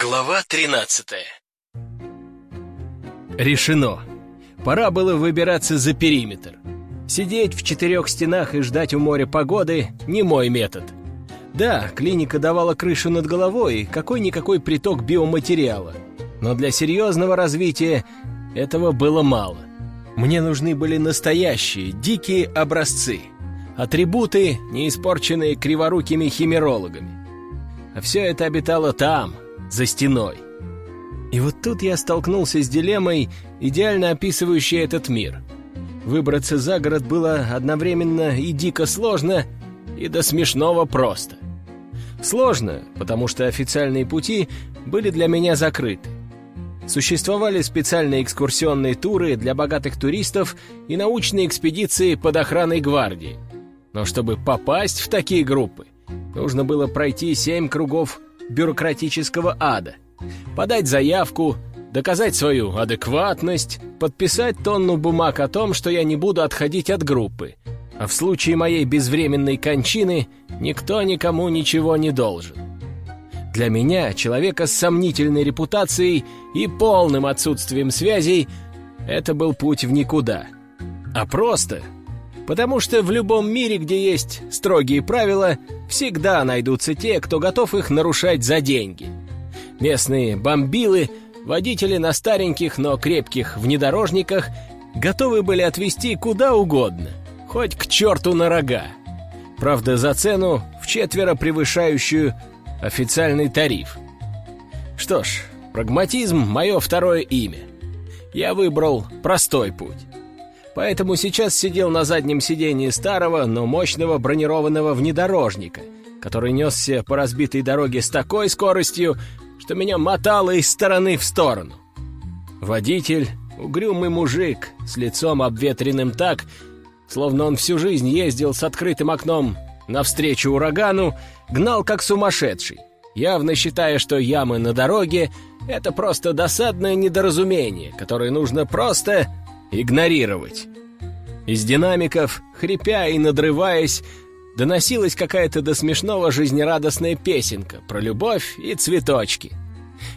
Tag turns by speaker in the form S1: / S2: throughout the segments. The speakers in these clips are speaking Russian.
S1: Глава 13 Решено. Пора было выбираться за периметр. Сидеть в четырех стенах и ждать у моря погоды — не мой метод. Да, клиника давала крышу над головой и какой-никакой приток биоматериала. Но для серьезного развития этого было мало. Мне нужны были настоящие, дикие образцы. Атрибуты, не испорченные криворукими химерологами. А все это обитало там, за стеной. И вот тут я столкнулся с дилеммой, идеально описывающей этот мир. Выбраться за город было одновременно и дико сложно, и до смешного просто. Сложно, потому что официальные пути были для меня закрыты. Существовали специальные экскурсионные туры для богатых туристов и научные экспедиции под охраной гвардии. Но чтобы попасть в такие группы, нужно было пройти семь кругов бюрократического ада. Подать заявку, доказать свою адекватность, подписать тонну бумаг о том, что я не буду отходить от группы, а в случае моей безвременной кончины никто никому ничего не должен. Для меня, человека с сомнительной репутацией и полным отсутствием связей, это был путь в никуда. А просто Потому что в любом мире, где есть строгие правила, всегда найдутся те, кто готов их нарушать за деньги. Местные бомбилы, водители на стареньких, но крепких внедорожниках готовы были отвезти куда угодно, хоть к черту на рога. Правда, за цену в четверо превышающую официальный тариф. Что ж, прагматизм — мое второе имя. Я выбрал простой путь поэтому сейчас сидел на заднем сидении старого, но мощного бронированного внедорожника, который несся по разбитой дороге с такой скоростью, что меня мотало из стороны в сторону. Водитель, угрюмый мужик, с лицом обветренным так, словно он всю жизнь ездил с открытым окном навстречу урагану, гнал как сумасшедший, явно считая, что ямы на дороге — это просто досадное недоразумение, которое нужно просто игнорировать. Из динамиков, хрипя и надрываясь, доносилась какая-то до смешного жизнерадостная песенка про любовь и цветочки.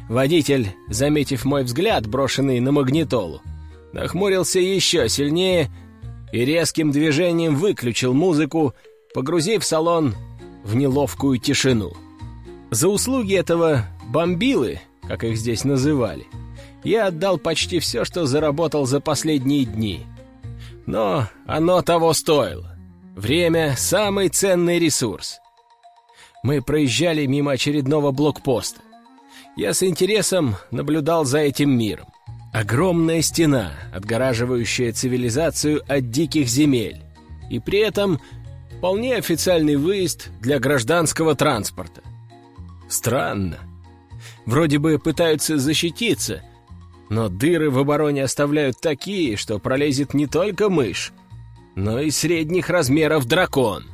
S1: Водитель, заметив мой взгляд, брошенный на магнитолу, нахмурился еще сильнее и резким движением выключил музыку, погрузив салон в неловкую тишину. За услуги этого «бомбилы», как их здесь называли, я отдал почти все, что заработал за последние дни. Но оно того стоило. Время — самый ценный ресурс. Мы проезжали мимо очередного блокпоста. Я с интересом наблюдал за этим миром. Огромная стена, отгораживающая цивилизацию от диких земель. И при этом вполне официальный выезд для гражданского транспорта. Странно. Вроде бы пытаются защититься — но дыры в обороне оставляют такие, что пролезет не только мышь, но и средних размеров дракон.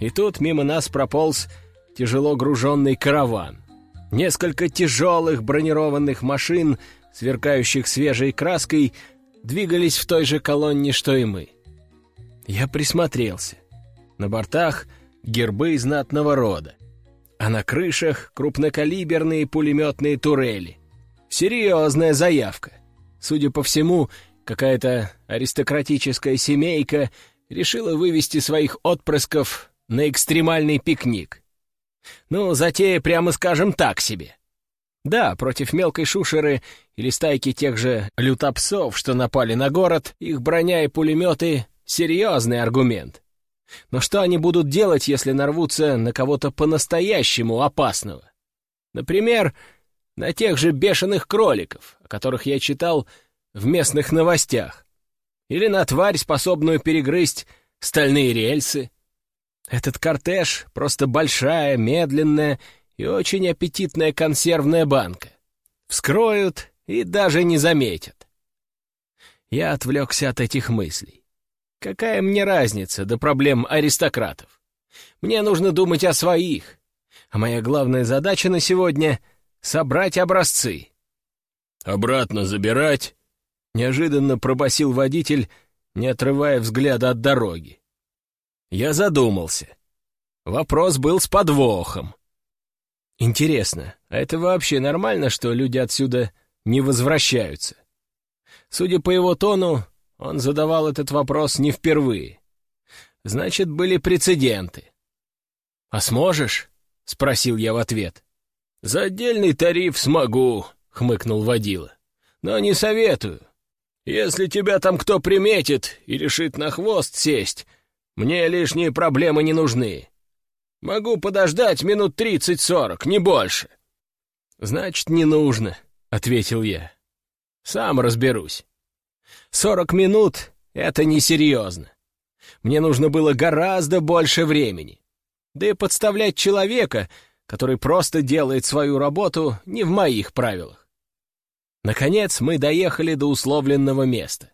S1: И тут мимо нас прополз тяжело груженный караван. Несколько тяжелых бронированных машин, сверкающих свежей краской, двигались в той же колонне, что и мы. Я присмотрелся. На бортах гербы знатного рода, а на крышах крупнокалиберные пулеметные турели — Серьезная заявка. Судя по всему, какая-то аристократическая семейка решила вывести своих отпрысков на экстремальный пикник. Ну, затея, прямо скажем, так себе. Да, против мелкой шушеры или стайки тех же лютопсов, что напали на город, их броня и пулеметы — серьезный аргумент. Но что они будут делать, если нарвутся на кого-то по-настоящему опасного? Например, на тех же бешеных кроликов, о которых я читал в местных новостях, или на тварь, способную перегрызть стальные рельсы. Этот кортеж — просто большая, медленная и очень аппетитная консервная банка. Вскроют и даже не заметят. Я отвлекся от этих мыслей. Какая мне разница до проблем аристократов? Мне нужно думать о своих. А моя главная задача на сегодня — собрать образцы». «Обратно забирать?» — неожиданно пробасил водитель, не отрывая взгляда от дороги. Я задумался. Вопрос был с подвохом. Интересно, а это вообще нормально, что люди отсюда не возвращаются? Судя по его тону, он задавал этот вопрос не впервые. Значит, были прецеденты. «А сможешь?» — спросил я в ответ. «За отдельный тариф смогу», — хмыкнул водила. «Но не советую. Если тебя там кто приметит и решит на хвост сесть, мне лишние проблемы не нужны. Могу подождать минут тридцать-сорок, не больше». «Значит, не нужно», — ответил я. «Сам разберусь. Сорок минут — это несерьезно. Мне нужно было гораздо больше времени. Да и подставлять человека, который просто делает свою работу, не в моих правилах. Наконец мы доехали до условленного места.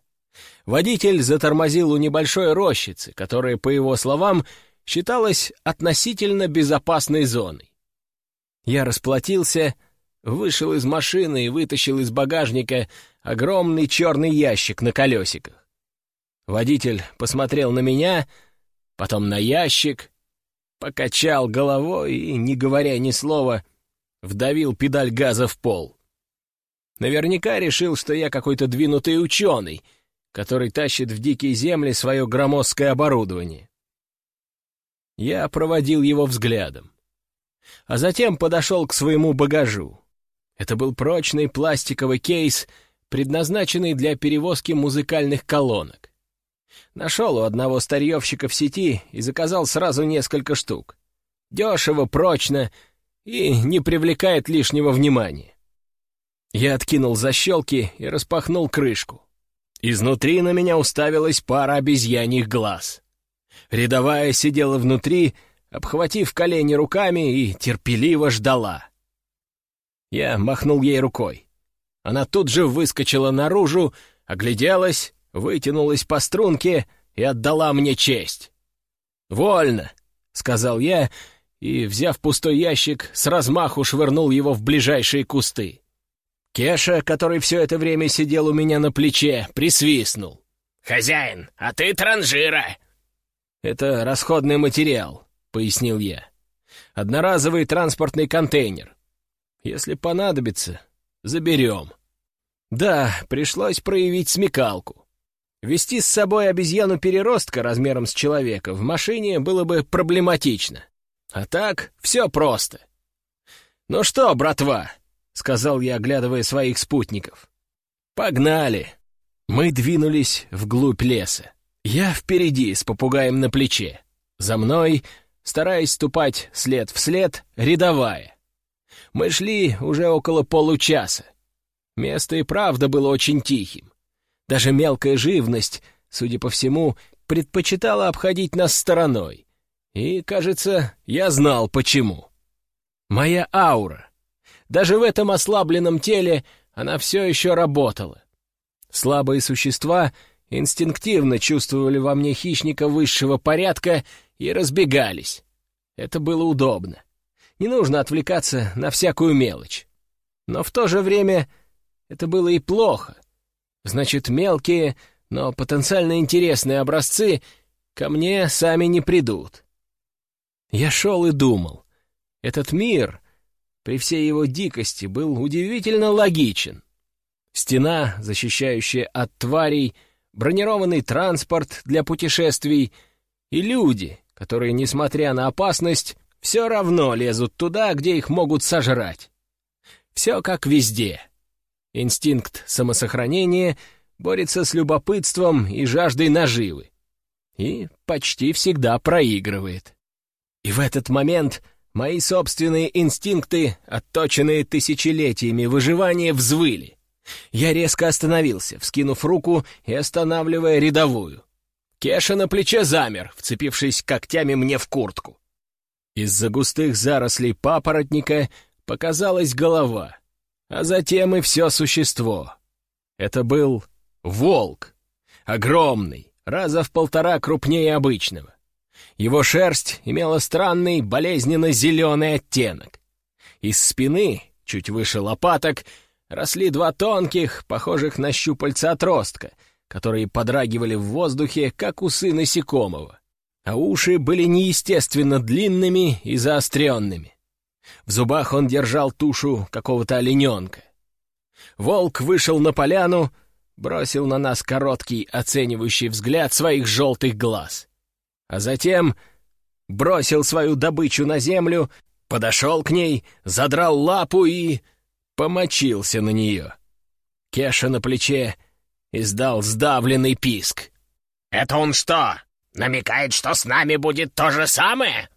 S1: Водитель затормозил у небольшой рощицы, которая, по его словам, считалась относительно безопасной зоной. Я расплатился, вышел из машины и вытащил из багажника огромный черный ящик на колесиках. Водитель посмотрел на меня, потом на ящик, покачал головой и, не говоря ни слова, вдавил педаль газа в пол. Наверняка решил, что я какой-то двинутый ученый, который тащит в дикие земли свое громоздкое оборудование. Я проводил его взглядом. А затем подошел к своему багажу. Это был прочный пластиковый кейс, предназначенный для перевозки музыкальных колонок. Нашел у одного старьевщика в сети и заказал сразу несколько штук. Дешево, прочно и не привлекает лишнего внимания. Я откинул защелки и распахнул крышку. Изнутри на меня уставилась пара обезьяньих глаз. Рядовая сидела внутри, обхватив колени руками и терпеливо ждала. Я махнул ей рукой. Она тут же выскочила наружу, огляделась вытянулась по струнке и отдала мне честь. «Вольно», — сказал я, и, взяв пустой ящик, с размаху швырнул его в ближайшие кусты. Кеша, который все это время сидел у меня на плече, присвистнул. «Хозяин, а ты транжира!» «Это расходный материал», — пояснил я. «Одноразовый транспортный контейнер. Если понадобится, заберем». Да, пришлось проявить смекалку. Вести с собой обезьяну-переростка размером с человека в машине было бы проблематично. А так все просто. «Ну что, братва?» — сказал я, оглядывая своих спутников. «Погнали!» Мы двинулись вглубь леса. Я впереди, с попугаем на плече. За мной, стараясь ступать след в след, рядовая. Мы шли уже около получаса. Место и правда было очень тихим. Даже мелкая живность, судя по всему, предпочитала обходить нас стороной. И, кажется, я знал, почему. Моя аура. Даже в этом ослабленном теле она все еще работала. Слабые существа инстинктивно чувствовали во мне хищника высшего порядка и разбегались. Это было удобно. Не нужно отвлекаться на всякую мелочь. Но в то же время это было и плохо. Значит, мелкие, но потенциально интересные образцы ко мне сами не придут. Я шел и думал. Этот мир, при всей его дикости, был удивительно логичен. Стена, защищающая от тварей, бронированный транспорт для путешествий и люди, которые, несмотря на опасность, все равно лезут туда, где их могут сожрать. Все как везде. Инстинкт самосохранения борется с любопытством и жаждой наживы. И почти всегда проигрывает. И в этот момент мои собственные инстинкты, отточенные тысячелетиями выживания, взвыли. Я резко остановился, вскинув руку и останавливая рядовую. Кеша на плече замер, вцепившись когтями мне в куртку. Из-за густых зарослей папоротника показалась голова — а затем и все существо. Это был волк, огромный, раза в полтора крупнее обычного. Его шерсть имела странный болезненно-зеленый оттенок. Из спины, чуть выше лопаток, росли два тонких, похожих на щупальца отростка, которые подрагивали в воздухе, как усы насекомого, а уши были неестественно длинными и заостренными. В зубах он держал тушу какого-то олененка. Волк вышел на поляну, бросил на нас короткий оценивающий взгляд своих желтых глаз. А затем бросил свою добычу на землю, подошел к ней, задрал лапу и... помочился на нее. Кеша на плече издал сдавленный писк.
S2: «Это он что, намекает, что с нами будет то же самое?»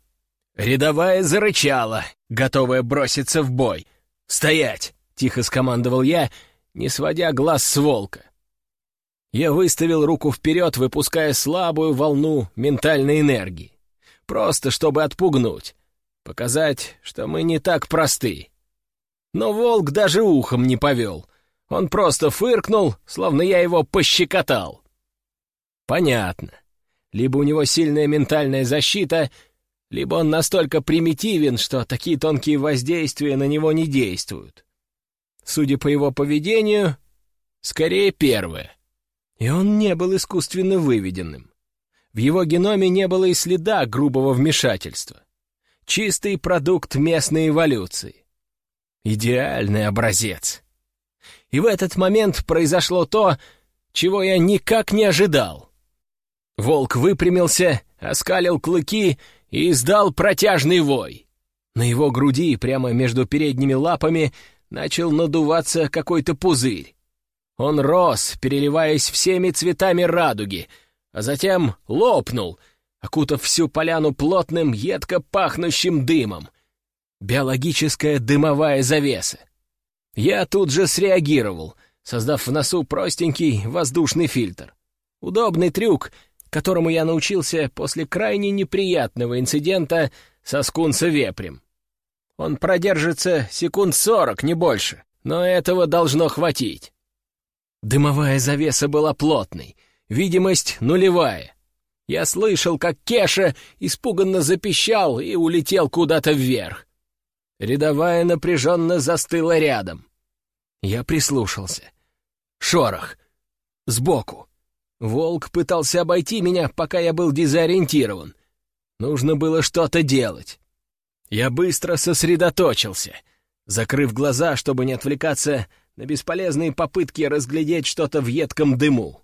S1: Рядовая зарычала, готовая броситься в бой. «Стоять!» — тихо скомандовал я, не сводя глаз с волка. Я выставил руку вперед, выпуская слабую волну ментальной энергии. Просто чтобы отпугнуть, показать, что мы не так просты. Но волк даже ухом не повел. Он просто фыркнул, словно я его пощекотал. Понятно. Либо у него сильная ментальная защита, либо он настолько примитивен, что такие тонкие воздействия на него не действуют. Судя по его поведению, скорее первое. И он не был искусственно выведенным. В его геноме не было и следа грубого вмешательства. Чистый продукт местной эволюции. Идеальный образец. И в этот момент произошло то, чего я никак не ожидал. Волк выпрямился, оскалил клыки и издал протяжный вой. На его груди, прямо между передними лапами, начал надуваться какой-то пузырь. Он рос, переливаясь всеми цветами радуги, а затем лопнул, окутав всю поляну плотным, едко пахнущим дымом. Биологическая дымовая завеса. Я тут же среагировал, создав в носу простенький воздушный фильтр. Удобный трюк, которому я научился после крайне неприятного инцидента со скунса-вепрем. Он продержится секунд сорок, не больше, но этого должно хватить. Дымовая завеса была плотной, видимость нулевая. Я слышал, как Кеша испуганно запищал и улетел куда-то вверх. Рядовая напряженно застыла рядом. Я прислушался. Шорох. Сбоку. Волк пытался обойти меня, пока я был дезориентирован. Нужно было что-то делать. Я быстро сосредоточился, закрыв глаза, чтобы не отвлекаться на бесполезные попытки разглядеть что-то в едком дыму.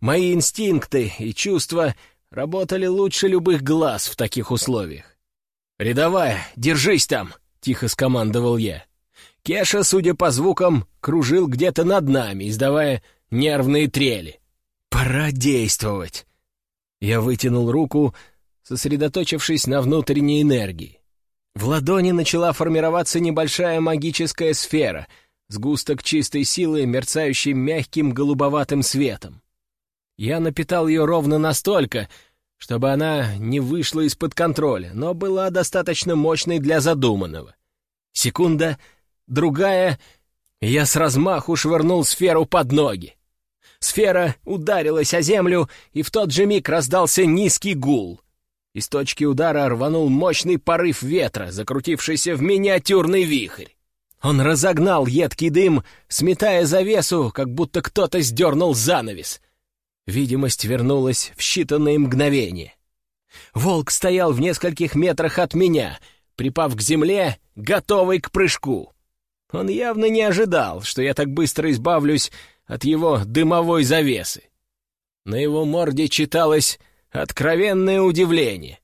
S1: Мои инстинкты и чувства работали лучше любых глаз в таких условиях. «Рядовая, держись там!» — тихо скомандовал я. Кеша, судя по звукам, кружил где-то над нами, издавая нервные трели. «Пора действовать!» Я вытянул руку, сосредоточившись на внутренней энергии. В ладони начала формироваться небольшая магическая сфера, сгусток чистой силы, мерцающий мягким голубоватым светом. Я напитал ее ровно настолько, чтобы она не вышла из-под контроля, но была достаточно мощной для задуманного. Секунда, другая, я с размаху швырнул сферу под ноги. Сфера ударилась о землю, и в тот же миг раздался низкий гул. Из точки удара рванул мощный порыв ветра, закрутившийся в миниатюрный вихрь. Он разогнал едкий дым, сметая завесу, как будто кто-то сдернул занавес — Видимость вернулась в считанные мгновения. Волк стоял в нескольких метрах от меня, припав к земле, готовый к прыжку. Он явно не ожидал, что я так быстро избавлюсь от его дымовой завесы. На его морде читалось откровенное удивление.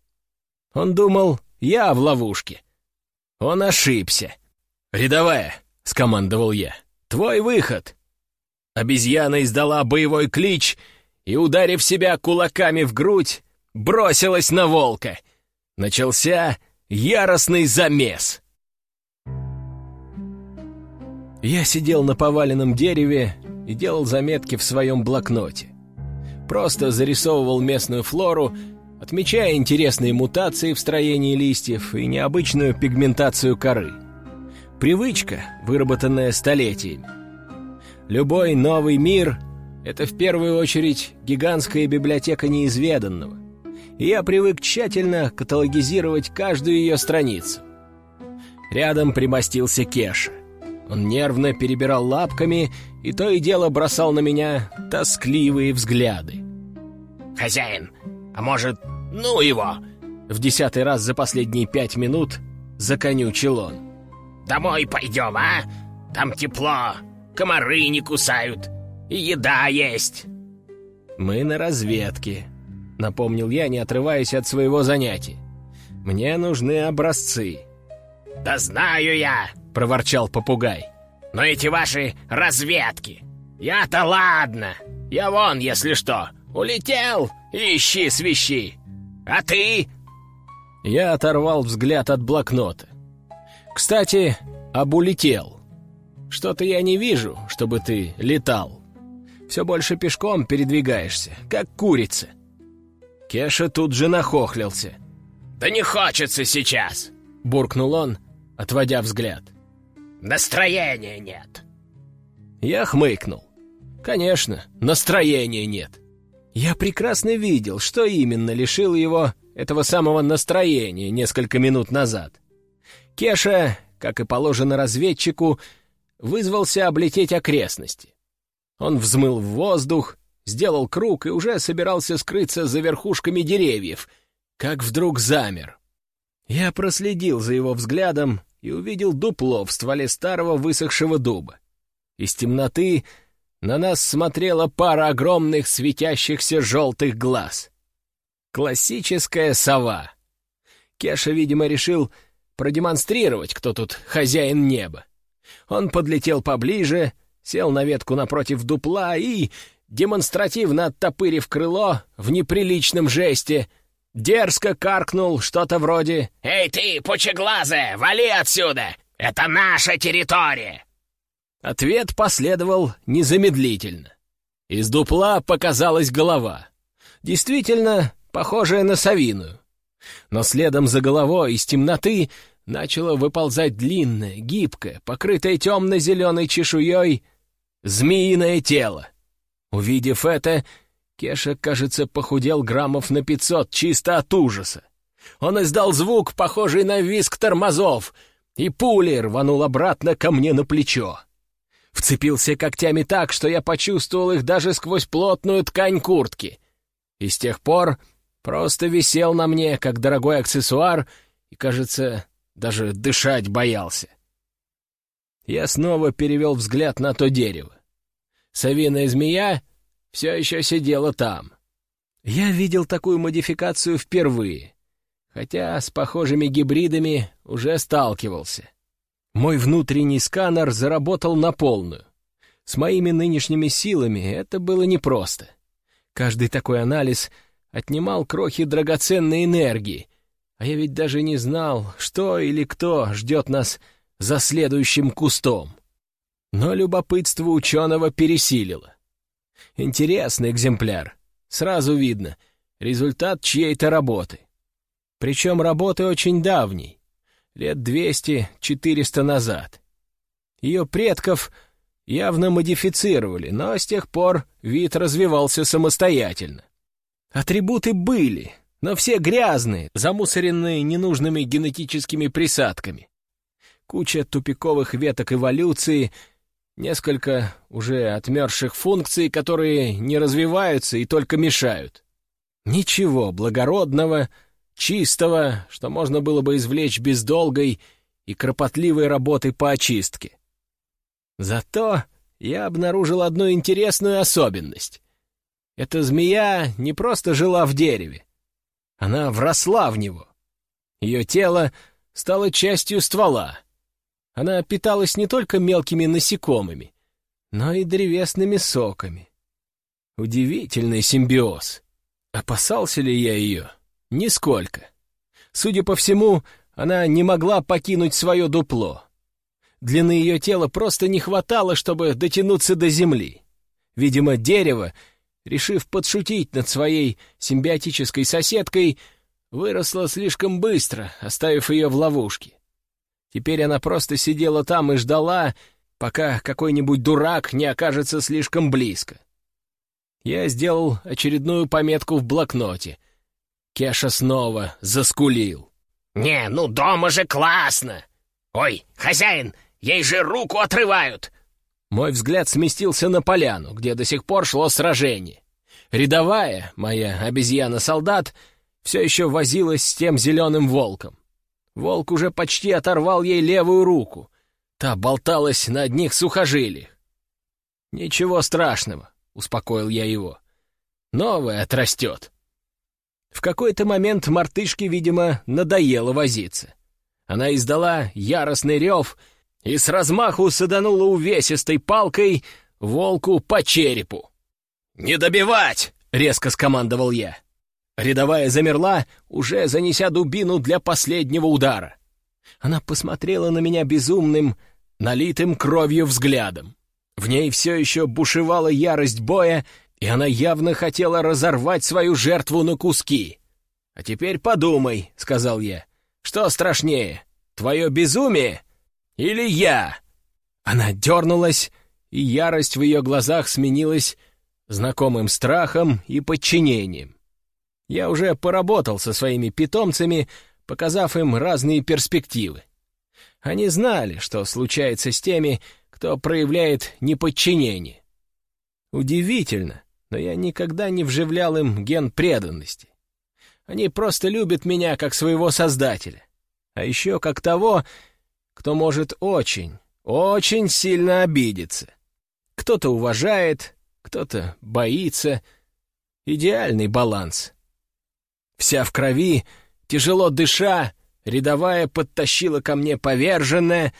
S1: Он думал, я в ловушке. Он ошибся. «Рядовая!» — скомандовал я. «Твой выход!» Обезьяна издала боевой клич — и, ударив себя кулаками в грудь, бросилась на волка. Начался яростный замес. Я сидел на поваленном дереве и делал заметки в своем блокноте. Просто зарисовывал местную флору, отмечая интересные мутации в строении листьев и необычную пигментацию коры. Привычка, выработанная столетиями. Любой новый мир это в первую очередь гигантская библиотека неизведанного. И я привык тщательно каталогизировать каждую ее страницу. Рядом примостился Кеша. Он нервно перебирал лапками и то и дело бросал на меня тоскливые взгляды.
S2: «Хозяин, а может, ну его?»
S1: В десятый раз за последние пять минут — законючил он.
S2: «Домой пойдем, а? Там тепло, комары не кусают, и еда есть».
S1: «Мы на разведке», — напомнил я, не отрываясь от своего занятия. «Мне нужны образцы».
S2: «Да знаю я», — проворчал попугай. «Но эти ваши разведки. Я-то ладно. Я вон, если что, улетел, ищи свищи. А ты?»
S1: Я оторвал взгляд от блокнота. «Кстати, об улетел. Что-то я не вижу, чтобы ты летал. Все больше пешком передвигаешься, как курица». Кеша тут же нахохлился.
S2: «Да не хочется сейчас!»
S1: — буркнул он, отводя взгляд.
S2: «Настроения нет!»
S1: Я хмыкнул. «Конечно, настроения нет. Я прекрасно видел, что именно лишил его этого самого настроения несколько минут назад. Кеша, как и положено разведчику, вызвался облететь окрестности. Он взмыл в воздух, сделал круг и уже собирался скрыться за верхушками деревьев, как вдруг замер. Я проследил за его взглядом и увидел дупло в стволе старого высохшего дуба. Из темноты на нас смотрела пара огромных светящихся желтых глаз. Классическая сова. Кеша, видимо, решил продемонстрировать, кто тут хозяин неба. Он подлетел поближе, сел на ветку напротив дупла и, демонстративно оттопырив крыло в неприличном жесте, дерзко каркнул что-то вроде
S2: «Эй ты, пучеглазая, вали отсюда! Это наша территория!»
S1: Ответ последовал незамедлительно. Из дупла показалась голова. Действительно, похожая на совиную. Но следом за головой из темноты начало выползать длинное, гибкое, покрытое темно-зеленой чешуей змеиное тело. Увидев это, Кеша, кажется, похудел граммов на пятьсот чисто от ужаса. Он издал звук, похожий на визг тормозов, и пулей рванул обратно ко мне на плечо. Вцепился когтями так, что я почувствовал их даже сквозь плотную ткань куртки. И с тех пор просто висел на мне, как дорогой аксессуар, и, кажется, даже дышать боялся. Я снова перевел взгляд на то дерево. Совиная змея все еще сидела там. Я видел такую модификацию впервые, хотя с похожими гибридами уже сталкивался. Мой внутренний сканер заработал на полную. С моими нынешними силами это было непросто. Каждый такой анализ — отнимал крохи драгоценной энергии, а я ведь даже не знал, что или кто ждет нас за следующим кустом. Но любопытство ученого пересилило. Интересный экземпляр. Сразу видно, результат чьей-то работы. Причем работы очень давней, лет двести-четыреста назад. Ее предков явно модифицировали, но с тех пор вид развивался самостоятельно. Атрибуты были, но все грязные, замусоренные ненужными генетическими присадками. Куча тупиковых веток эволюции, несколько уже отмерших функций, которые не развиваются и только мешают. Ничего благородного, чистого, что можно было бы извлечь без долгой и кропотливой работы по очистке. Зато я обнаружил одну интересную особенность. Эта змея не просто жила в дереве. Она вросла в него. Ее тело стало частью ствола. Она питалась не только мелкими насекомыми, но и древесными соками. Удивительный симбиоз. Опасался ли я ее? Нисколько. Судя по всему, она не могла покинуть свое дупло. Длины ее тела просто не хватало, чтобы дотянуться до земли. Видимо, дерево решив подшутить над своей симбиотической соседкой, выросла слишком быстро, оставив ее в ловушке. Теперь она просто сидела там и ждала, пока какой-нибудь дурак не окажется слишком близко. Я сделал очередную пометку в блокноте. Кеша снова заскулил.
S2: «Не, ну дома же классно! Ой, хозяин, ей же руку отрывают!
S1: Мой взгляд сместился на поляну, где до сих пор шло сражение. Рядовая, моя обезьяна-солдат, все еще возилась с тем зеленым волком. Волк уже почти оторвал ей левую руку. Та болталась на одних сухожилиях. «Ничего страшного», — успокоил я его. «Новое отрастет». В какой-то момент мартышке, видимо, надоело возиться. Она издала яростный рев и с размаху саданула увесистой палкой волку по черепу. «Не добивать!» — резко скомандовал я. Рядовая замерла, уже занеся дубину для последнего удара. Она посмотрела на меня безумным, налитым кровью взглядом. В ней все еще бушевала ярость боя, и она явно хотела разорвать свою жертву на куски. «А теперь подумай», — сказал я, — «что страшнее, твое безумие или я?» Она дернулась, и ярость в ее глазах сменилась знакомым страхом и подчинением. Я уже поработал со своими питомцами, показав им разные перспективы. Они знали, что случается с теми, кто проявляет неподчинение. Удивительно, но я никогда не вживлял им ген преданности. Они просто любят меня как своего создателя, а еще как того, кто может очень, очень сильно обидеться. Кто-то уважает, кто-то боится. Идеальный баланс — Вся в крови, тяжело дыша, рядовая подтащила ко мне поверженное,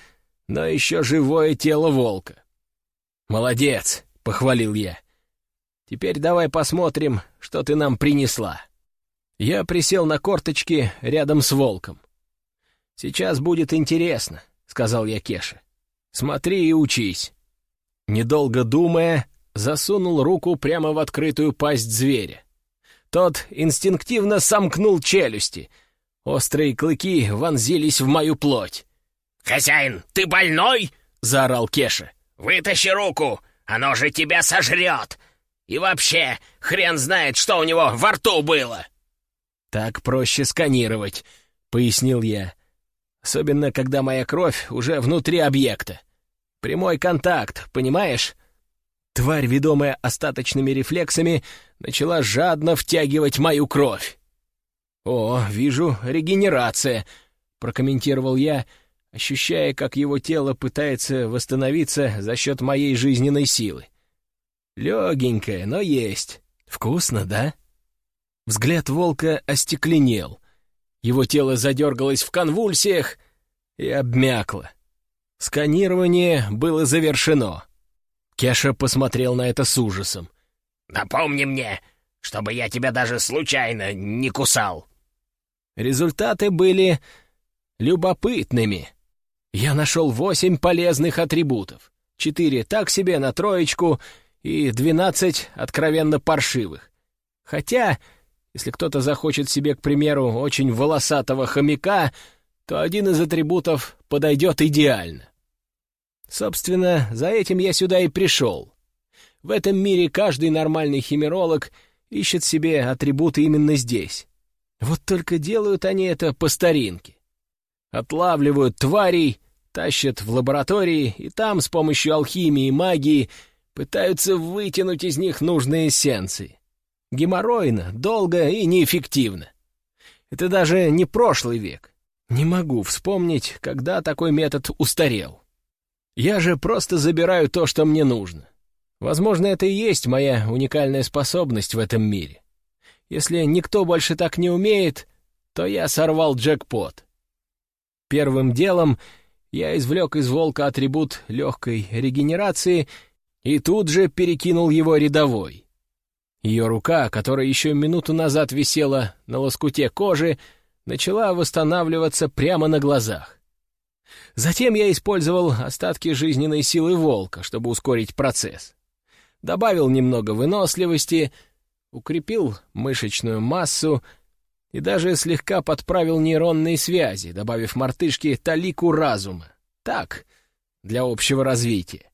S1: но еще живое тело волка. «Молодец!» — похвалил я. «Теперь давай посмотрим, что ты нам принесла». Я присел на корточки рядом с волком. «Сейчас будет интересно», — сказал я Кеше. «Смотри и учись». Недолго думая, засунул руку прямо в открытую пасть зверя. Тот инстинктивно сомкнул челюсти. Острые клыки вонзились в мою плоть.
S2: «Хозяин, ты больной?»
S1: — заорал Кеша.
S2: «Вытащи руку, оно же тебя сожрет! И вообще, хрен знает, что у него во рту было!»
S1: «Так проще сканировать», — пояснил я. «Особенно, когда моя кровь уже внутри объекта. Прямой контакт, понимаешь? Тварь, ведомая остаточными рефлексами, начала жадно втягивать мою кровь. «О, вижу, регенерация», — прокомментировал я, ощущая, как его тело пытается восстановиться за счет моей жизненной силы. Легенькая, но есть. Вкусно, да? Взгляд волка остекленел. Его тело задергалось в конвульсиях и обмякло. Сканирование было завершено. Кеша посмотрел на это с ужасом.
S2: «Напомни мне, чтобы я тебя даже случайно не кусал!»
S1: Результаты были любопытными. Я нашел восемь полезных атрибутов. Четыре так себе на троечку и двенадцать откровенно паршивых. Хотя, если кто-то захочет себе, к примеру, очень волосатого хомяка, то один из атрибутов подойдет идеально. Собственно, за этим я сюда и пришел. В этом мире каждый нормальный химеролог ищет себе атрибуты именно здесь. Вот только делают они это по старинке. Отлавливают тварей, тащат в лаборатории, и там с помощью алхимии и магии пытаются вытянуть из них нужные эссенции. Геморройно, долго и неэффективно. Это даже не прошлый век. Не могу вспомнить, когда такой метод устарел. Я же просто забираю то, что мне нужно. Возможно, это и есть моя уникальная способность в этом мире. Если никто больше так не умеет, то я сорвал джекпот. Первым делом я извлек из волка атрибут легкой регенерации и тут же перекинул его рядовой. Ее рука, которая еще минуту назад висела на лоскуте кожи, начала восстанавливаться прямо на глазах. Затем я использовал остатки жизненной силы волка, чтобы ускорить процесс. Добавил немного выносливости, укрепил мышечную массу и даже слегка подправил нейронные связи, добавив мартышке талику разума. Так, для общего развития.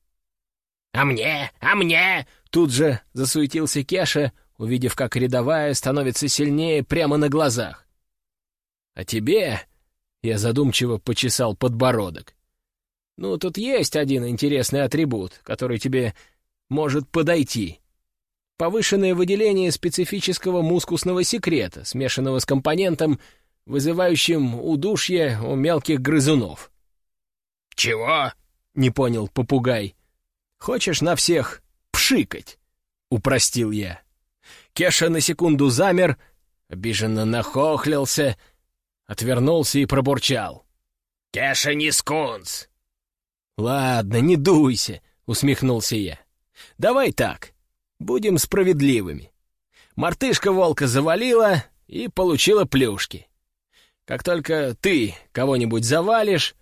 S2: «А мне? А мне?»
S1: Тут же засуетился Кеша, увидев, как рядовая становится сильнее прямо на глазах. «А тебе?» Я задумчиво почесал подбородок. «Ну, тут есть один интересный атрибут, который тебе может подойти. Повышенное выделение специфического мускусного секрета, смешанного с компонентом, вызывающим удушье у мелких грызунов.
S2: «Чего?»
S1: — не понял попугай. «Хочешь на всех пшикать?» — упростил я. Кеша на секунду замер, обиженно нахохлился, отвернулся и пробурчал.
S2: «Кеша не скунс!»
S1: «Ладно, не дуйся», — усмехнулся я. «Давай так, будем справедливыми. Мартышка волка завалила и получила плюшки. Как только ты кого-нибудь завалишь,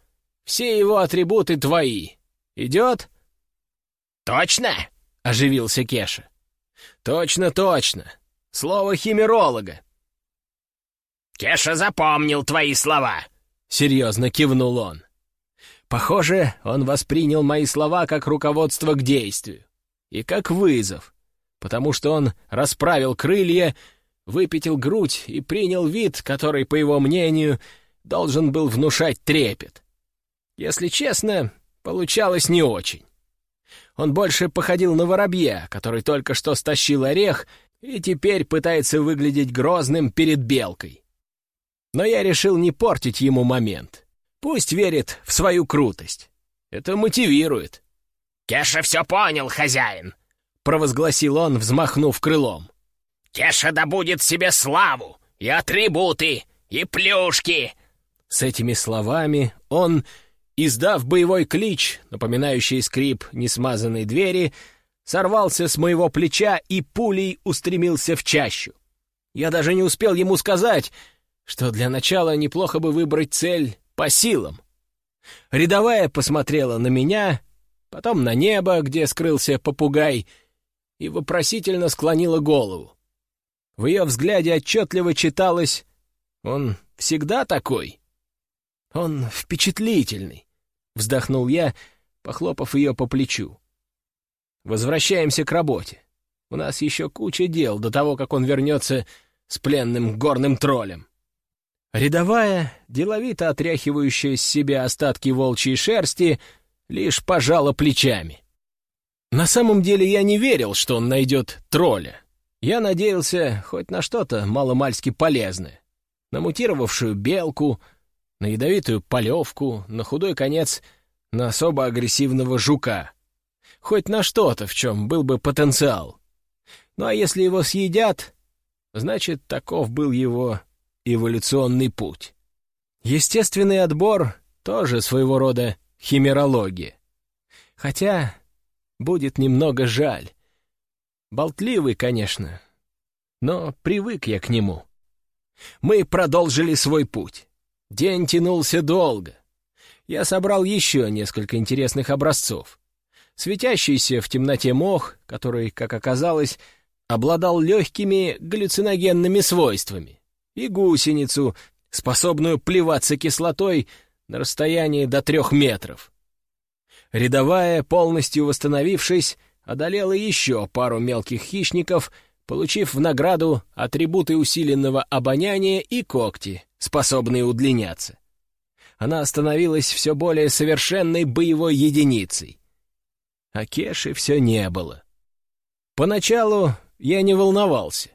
S1: все его атрибуты твои. Идет?»
S2: «Точно?»
S1: — оживился Кеша. «Точно, точно. Слово химеролога».
S2: «Кеша запомнил твои слова», —
S1: серьезно кивнул он. Похоже, он воспринял мои слова как руководство к действию и как вызов, потому что он расправил крылья, выпятил грудь и принял вид, который, по его мнению, должен был внушать трепет. Если честно, получалось не очень. Он больше походил на воробья, который только что стащил орех и теперь пытается выглядеть грозным перед белкой. Но я решил не портить ему момент. Пусть верит в свою крутость. Это мотивирует.
S2: «Кеша все понял, хозяин!»
S1: — провозгласил он, взмахнув крылом.
S2: «Кеша добудет себе славу, и атрибуты, и плюшки!»
S1: С этими словами он Издав боевой клич, напоминающий скрип несмазанной двери, сорвался с моего плеча и пулей устремился в чащу. Я даже не успел ему сказать, что для начала неплохо бы выбрать цель по силам. Рядовая посмотрела на меня, потом на небо, где скрылся попугай, и вопросительно склонила голову. В ее взгляде отчетливо читалось «Он всегда такой?» «Он впечатлительный», — вздохнул я, похлопав ее по плечу. «Возвращаемся к работе. У нас еще куча дел до того, как он вернется с пленным горным троллем». Рядовая, деловито отряхивающая с себя остатки волчьей шерсти, лишь пожала плечами. На самом деле я не верил, что он найдет тролля. Я надеялся хоть на что-то маломальски полезное. На мутировавшую белку — на ядовитую полевку, на худой конец на особо агрессивного жука. Хоть на что-то, в чем был бы потенциал. Ну а если его съедят, значит, таков был его эволюционный путь. Естественный отбор — тоже своего рода химерология. Хотя будет немного жаль. Болтливый, конечно, но привык я к нему. Мы продолжили свой путь. День тянулся долго. Я собрал еще несколько интересных образцов. Светящийся в темноте мох, который, как оказалось, обладал легкими галлюциногенными свойствами, и гусеницу, способную плеваться кислотой на расстоянии до трех метров. Рядовая, полностью восстановившись, одолела еще пару мелких хищников, получив в награду атрибуты усиленного обоняния и когти, способные удлиняться. Она становилась все более совершенной боевой единицей. А Кеши все не было. Поначалу я не волновался.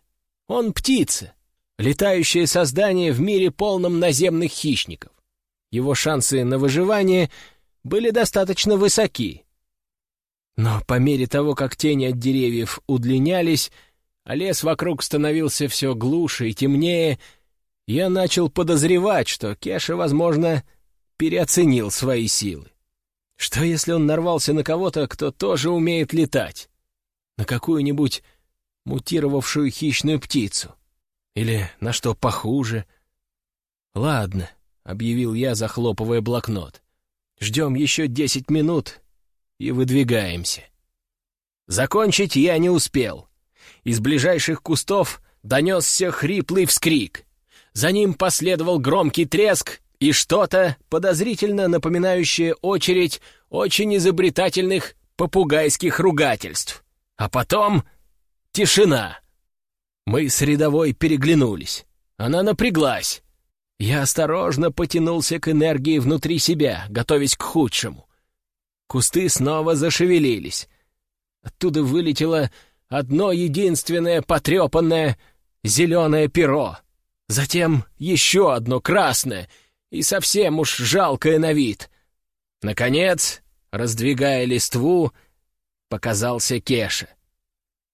S1: Он птица, летающее создание в мире полном наземных хищников. Его шансы на выживание были достаточно высоки. Но по мере того, как тени от деревьев удлинялись, а лес вокруг становился все глуше и темнее, я начал подозревать, что Кеша, возможно, переоценил свои силы. Что если он нарвался на кого-то, кто тоже умеет летать? На какую-нибудь мутировавшую хищную птицу? Или на что похуже? «Ладно», — объявил я, захлопывая блокнот. «Ждем еще десять минут и выдвигаемся». Закончить я не успел. Из ближайших кустов донесся хриплый вскрик — за ним последовал громкий треск и что-то, подозрительно напоминающее очередь очень изобретательных попугайских ругательств. А потом тишина. Мы с рядовой переглянулись. Она напряглась. Я осторожно потянулся к энергии внутри себя, готовясь к худшему. Кусты снова зашевелились. Оттуда вылетело одно единственное потрепанное зеленое перо. Затем еще одно красное и совсем уж жалкое на вид. Наконец, раздвигая листву, показался Кеша.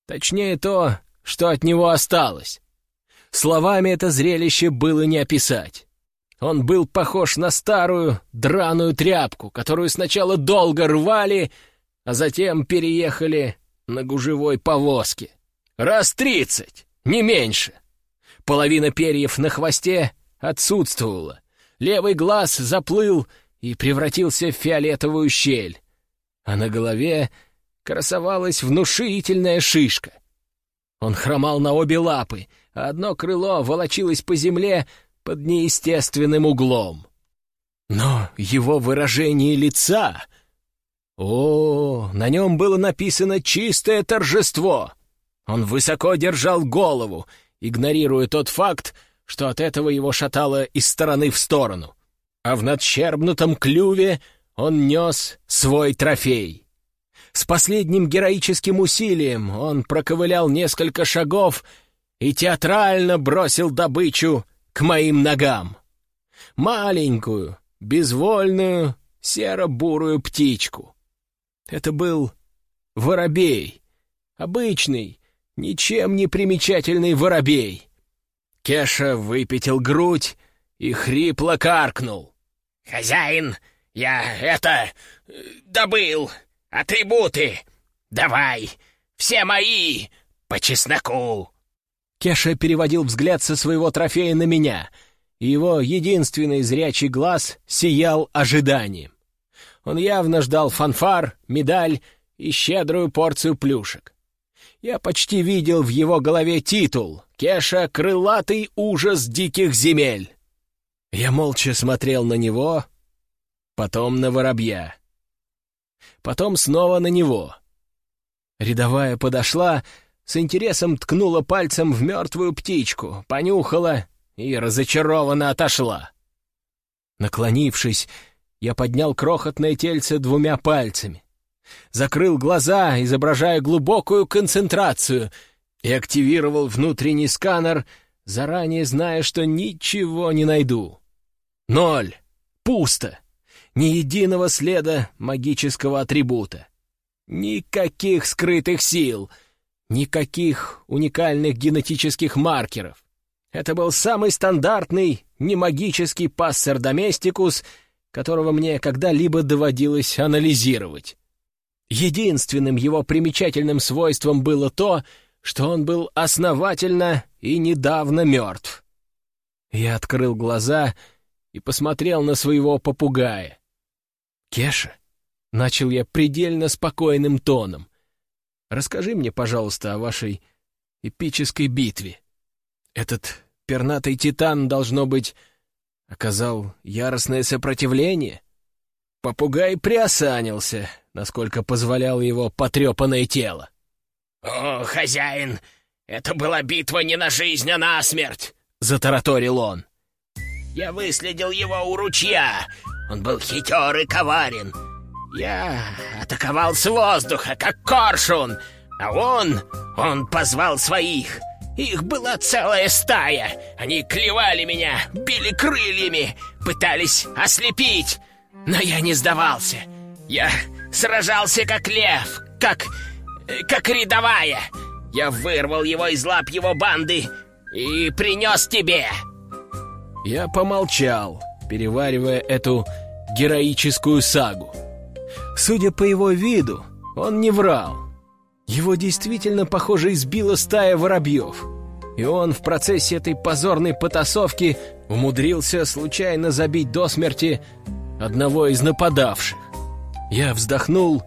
S1: Точнее то, что от него осталось. Словами это зрелище было не описать. Он был похож на старую драную тряпку, которую сначала долго рвали, а затем переехали на гужевой повозке. Раз тридцать, не меньше. Половина перьев на хвосте отсутствовала. Левый глаз заплыл и превратился в фиолетовую щель. А на голове красовалась внушительная шишка. Он хромал на обе лапы, а одно крыло волочилось по земле под неестественным углом. Но его выражение лица... О, на нем было написано «чистое торжество». Он высоко держал голову, игнорируя тот факт, что от этого его шатало из стороны в сторону. А в надщербнутом клюве он нес свой трофей. С последним героическим усилием он проковылял несколько шагов и театрально бросил добычу к моим ногам. Маленькую, безвольную, серо-бурую птичку. Это был воробей, обычный, ничем не примечательный воробей. Кеша выпятил грудь и хрипло каркнул.
S2: «Хозяин, я это... добыл. Атрибуты. Давай, все мои, по чесноку».
S1: Кеша переводил взгляд со своего трофея на меня, и его единственный зрячий глаз сиял ожиданием. Он явно ждал фанфар, медаль и щедрую порцию плюшек. Я почти видел в его голове титул «Кеша — крылатый ужас диких земель». Я молча смотрел на него, потом на воробья, потом снова на него. Рядовая подошла, с интересом ткнула пальцем в мертвую птичку, понюхала и разочарованно отошла. Наклонившись, я поднял крохотное тельце двумя пальцами, закрыл глаза, изображая глубокую концентрацию, и активировал внутренний сканер, заранее зная, что ничего не найду. Ноль. Пусто. Ни единого следа магического атрибута. Никаких скрытых сил — Никаких уникальных генетических маркеров. Это был самый стандартный, немагический пассер доместикус, которого мне когда-либо доводилось анализировать. Единственным его примечательным свойством было то, что он был основательно и недавно мертв. Я открыл глаза и посмотрел на своего попугая. «Кеша?» — начал я предельно спокойным тоном. Расскажи мне, пожалуйста, о вашей эпической битве. Этот пернатый титан, должно быть, оказал яростное сопротивление? Попугай приосанился, насколько позволяло его потрепанное тело.
S2: «О, хозяин, это была битва не на жизнь, а на смерть!»
S1: — затараторил он.
S2: «Я выследил его у ручья. Он был хитер и коварен. Я атаковал с воздуха, как коршун, а он... он позвал своих. Их была целая стая. Они клевали меня, били крыльями, пытались ослепить. Но я не сдавался. Я сражался как лев, как... как рядовая. Я вырвал его из лап его банды и принес тебе.
S1: Я помолчал, переваривая эту героическую сагу. Судя по его виду, он не врал. Его действительно, похоже, избила стая воробьев. И он в процессе этой позорной потасовки умудрился случайно забить до смерти одного из нападавших. Я вздохнул,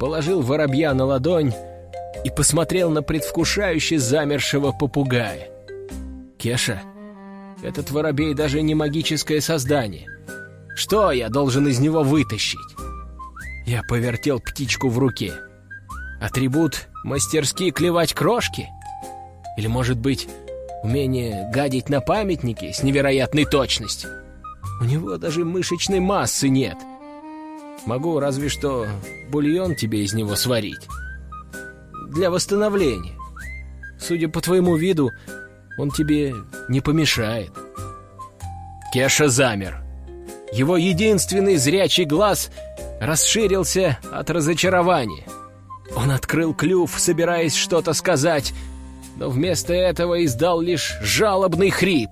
S1: положил воробья на ладонь и посмотрел на предвкушающе замершего попугая. «Кеша, этот воробей даже не магическое создание. Что я должен из него вытащить?» Я повертел птичку в руке. Атрибут мастерски клевать крошки? Или, может быть, умение гадить на памятники с невероятной точностью? У него даже мышечной массы нет. Могу разве что бульон тебе из него сварить. Для восстановления. Судя по твоему виду, Он тебе не помешает. Кеша замер. Его единственный зрячий глаз расширился от разочарования. Он открыл клюв, собираясь что-то сказать, но вместо этого издал лишь жалобный хрип.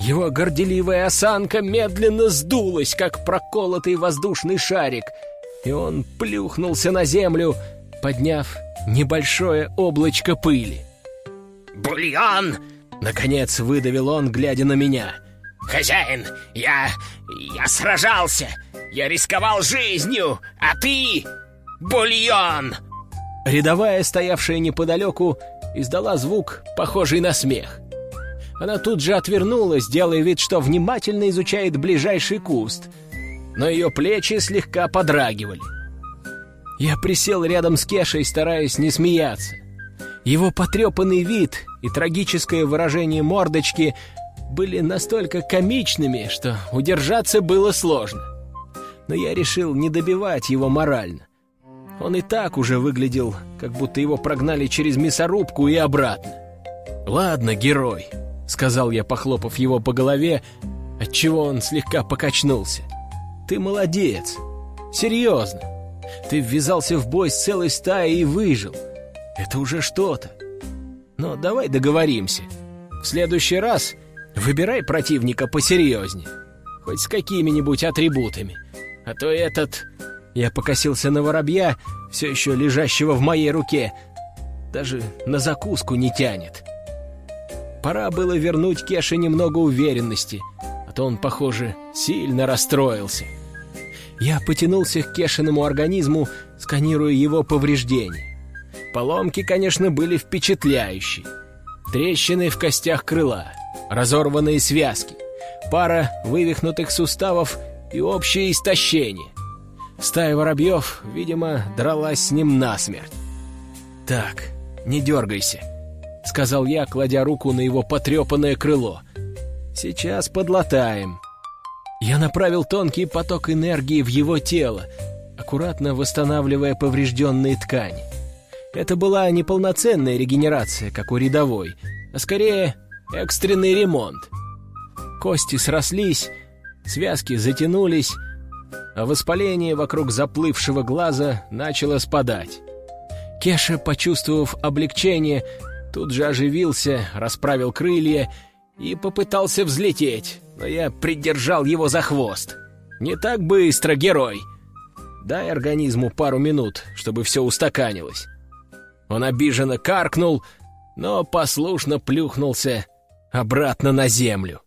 S1: Его горделивая осанка медленно сдулась, как проколотый воздушный шарик, и он плюхнулся на землю, подняв небольшое облачко пыли.
S2: «Бульон!» — наконец выдавил он, глядя на меня. «Хозяин, я... я сражался! Я рисковал жизнью, а ты... бульон!»
S1: Рядовая, стоявшая неподалеку, издала звук, похожий на смех. Она тут же отвернулась, делая вид, что внимательно изучает ближайший куст, но ее плечи слегка подрагивали. Я присел рядом с Кешей, стараясь не смеяться. Его потрепанный вид и трагическое выражение мордочки были настолько комичными, что удержаться было сложно. Но я решил не добивать его морально. Он и так уже выглядел, как будто его прогнали через мясорубку и обратно. «Ладно, герой», — сказал я, похлопав его по голове, отчего он слегка покачнулся. «Ты молодец. Серьезно. Ты ввязался в бой с целой стаей и выжил. Это уже что-то. Но давай договоримся. В следующий раз выбирай противника посерьезнее. Хоть с какими-нибудь атрибутами. А то этот я покосился на воробья, все еще лежащего в моей руке. Даже на закуску не тянет. Пора было вернуть Кеше немного уверенности, а то он, похоже, сильно расстроился. Я потянулся к Кешиному организму, сканируя его повреждения. Поломки, конечно, были впечатляющие. Трещины в костях крыла, разорванные связки, пара вывихнутых суставов и общее истощение. Стая воробьев, видимо, дралась с ним насмерть. «Так, не дергайся», — сказал я, кладя руку на его потрепанное крыло. «Сейчас подлатаем». Я направил тонкий поток энергии в его тело, аккуратно восстанавливая поврежденные ткани. Это была не полноценная регенерация, как у рядовой, а скорее экстренный ремонт. Кости срослись, связки затянулись, а воспаление вокруг заплывшего глаза начало спадать. Кеша, почувствовав облегчение, тут же оживился, расправил крылья и попытался взлететь, но я придержал его за хвост. «Не так быстро, герой! Дай организму пару минут, чтобы все устаканилось». Он обиженно каркнул, но послушно плюхнулся обратно на землю.